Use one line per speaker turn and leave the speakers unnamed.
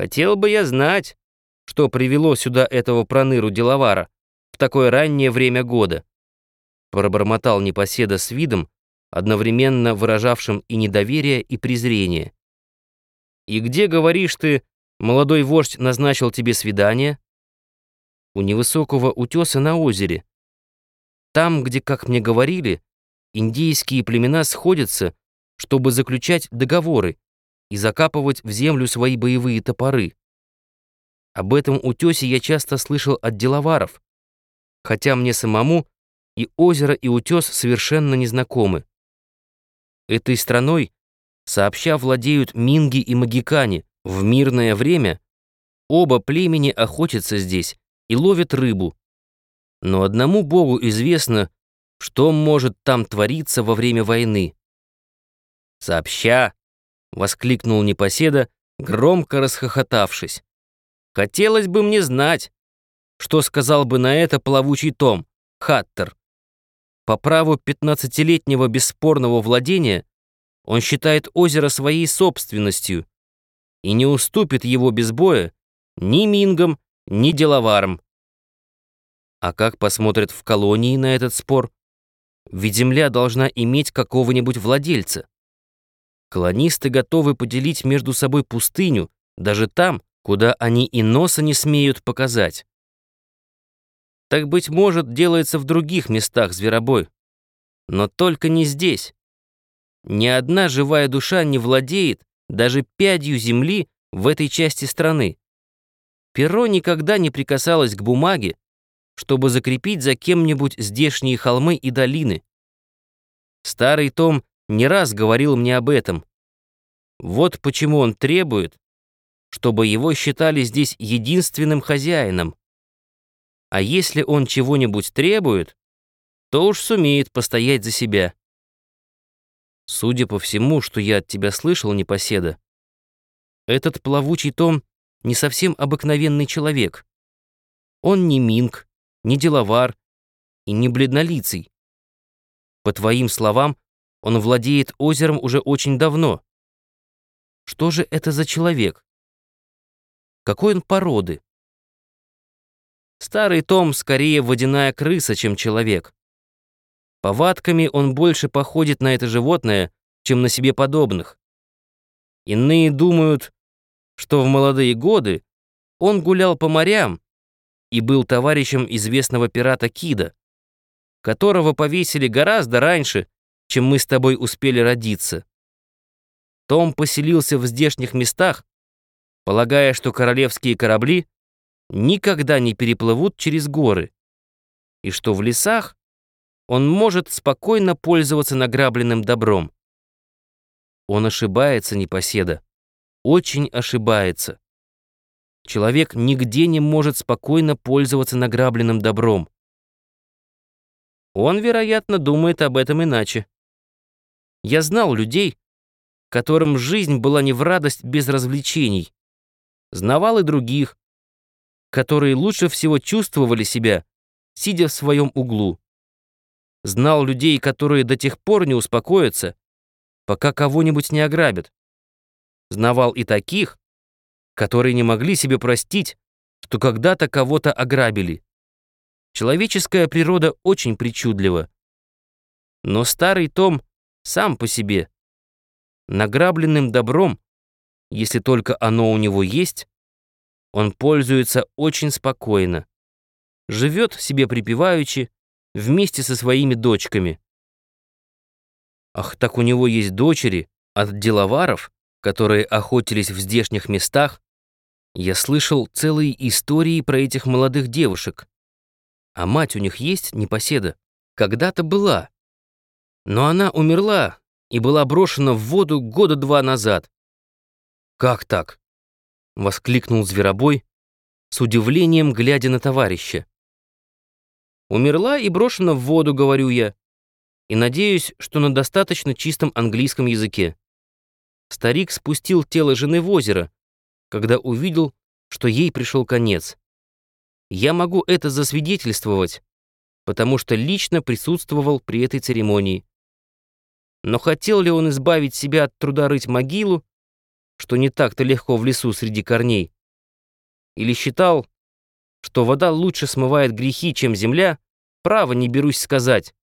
Хотел бы я знать, что привело сюда этого проныру-деловара в такое раннее время года. Пробормотал непоседа с видом, одновременно выражавшим и недоверие, и презрение. «И где, говоришь ты, молодой вождь назначил тебе свидание?» «У невысокого утеса на озере. Там, где, как мне говорили, индейские племена сходятся, чтобы заключать договоры и закапывать в землю свои боевые топоры. Об этом утесе я часто слышал от деловаров, хотя мне самому и озеро, и утес совершенно незнакомы. Этой страной сообща владеют минги и магикане. В мирное время оба племени охотятся здесь и ловят рыбу. Но одному богу известно, что может там твориться во время войны. «Сообща!» — воскликнул непоседа, громко расхохотавшись. «Хотелось бы мне знать, что сказал бы на это плавучий том, Хаттер. По праву пятнадцатилетнего бесспорного владения он считает озеро своей собственностью и не уступит его без боя ни мингам, ни деловарам. А как посмотрят в колонии на этот спор? Ведь земля должна иметь какого-нибудь владельца. Колонисты готовы поделить между собой пустыню, даже там, куда они и носа не смеют показать. Так, быть может, делается в других местах зверобой. Но только не здесь. Ни одна живая душа не владеет даже пядью земли в этой части страны. Перо никогда не прикасалось к бумаге, чтобы закрепить за кем-нибудь здешние холмы и долины. Старый Том не раз говорил мне об этом. Вот почему он требует, чтобы его считали здесь единственным хозяином. А если он чего-нибудь требует, то уж сумеет постоять за себя. Судя по всему, что я от тебя слышал, непоседа, этот плавучий Том не совсем обыкновенный человек. Он не минг, не деловар и не бледнолицый. По твоим словам, он владеет озером уже очень давно. Что же это за человек? Какой он породы? Старый Том скорее водяная крыса, чем человек. Повадками он больше походит на это животное, чем на себе подобных. Иные думают, что в молодые годы он гулял по морям и был товарищем известного пирата Кида, которого повесили гораздо раньше, чем мы с тобой успели родиться. Том поселился в здешних местах, полагая, что королевские корабли никогда не переплывут через горы, и что в лесах он может спокойно пользоваться награбленным добром. Он ошибается, непоседа, очень ошибается. Человек нигде не может спокойно пользоваться награбленным добром. Он, вероятно, думает об этом иначе. Я знал людей, которым жизнь была не в радость без развлечений. Знавал и других, которые лучше всего чувствовали себя, сидя в своем углу. Знал людей, которые до тех пор не успокоятся, пока кого-нибудь не ограбят. Знавал и таких, которые не могли себе простить, что когда-то кого-то ограбили. Человеческая природа очень причудлива. Но старый Том сам по себе, награбленным добром, если только оно у него есть, он пользуется очень спокойно, живет себе припеваючи вместе со своими дочками. Ах, так у него есть дочери от деловаров, которые охотились в здешних местах. Я слышал целые истории про этих молодых девушек. А мать у них есть, непоседа? Когда-то была. Но она умерла и была брошена в воду года два назад. Как так? — воскликнул Зверобой, с удивлением глядя на товарища. «Умерла и брошена в воду, — говорю я, и надеюсь, что на достаточно чистом английском языке. Старик спустил тело жены в озеро, когда увидел, что ей пришел конец. Я могу это засвидетельствовать, потому что лично присутствовал при этой церемонии. Но хотел ли он избавить себя от труда рыть могилу, что не так-то легко в лесу среди корней. Или считал, что вода лучше смывает грехи, чем земля, право не берусь сказать.